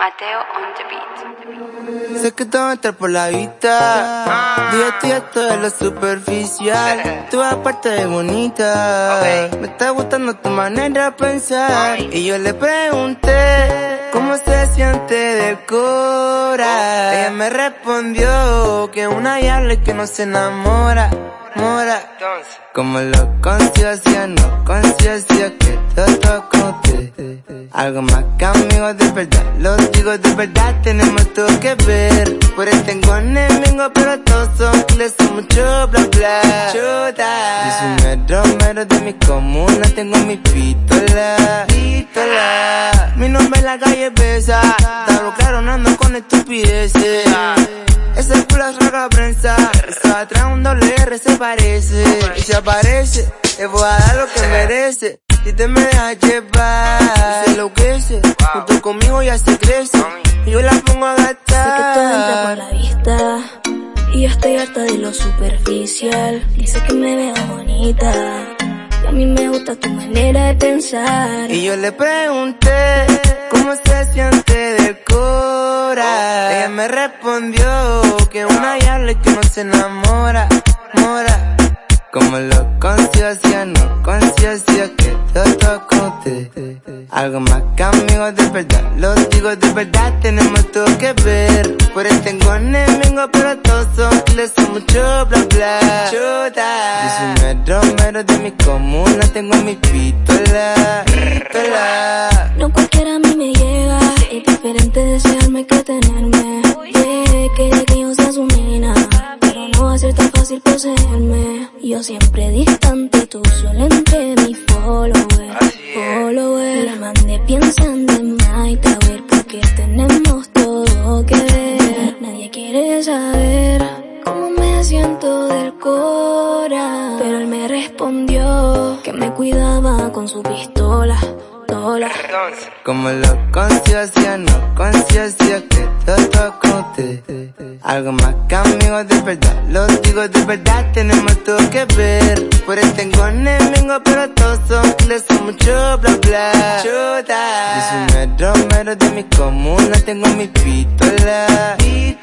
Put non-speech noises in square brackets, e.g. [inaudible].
Mateo on the beat. Sé que todo entra por la vista. Día a día todo es lo superficial. [laughs] Tú aparte de bonita. Me está gustando tu manera de pensar. Y yo le pregunté cómo se siente del cora. Ella me respondió que una diabla que no se enamora. Mora. Como lo conciencia, no conciencia que todo con usted. Algo más que amigos de verdad, los digo de verdad, tenemos todo que ver. Por ahí tengo enemigos, pero todos son les son mucho bla bla. Chuta. Yo soy mero de mi comuna, tengo mi pistola. Pistola. Mi nombre en la calle pesa, está claro, no ando con estupideces. La prensa, está atrás un doble R se parece. Y si aparece, le voy a dar lo que merece. Si te me dejas llevar, se enloquece. Junto conmigo ya se crece. Y yo la pongo a gastar. Sé que todo entra por la vista. Y yo estoy harta de lo superficial. Dice que me veo bonita. Y a mí me gusta tu manera de pensar. Y yo le pregunté cómo se siente del cora. Ella me respondió que una diabla que no se enamora, mora. Como lo conciencia, no conciencia que todo con usted. Algo más que amigos de verdad, los digo de verdad, tenemos todo que ver. Por ahí tengo enemigos, pero todos son les son mucho bla bla. Chuta. Yo soy mero mero de mi comuna, tengo mi pistola, pistola. Quiere que yo sea su nena. Pero no va a ser tan fácil poseerme. Yo siempre distante, tú solo entre mi follower. Follower. La mandé pensando en a ver porque tenemos todo que ver. Nadie quiere saber cómo me siento del cora. Pero él me respondió que me cuidaba con su pistola. Como lo conciencia, no conciencia que todo con usted. Algo más que amigos de verdad, los digo de verdad, tenemos todo que ver. Por ahí tengo enemigos, pero todos son les son mucho bla bla. Chuta. Yo soy mero mero de mi comuna, tengo mi pistola, pistola.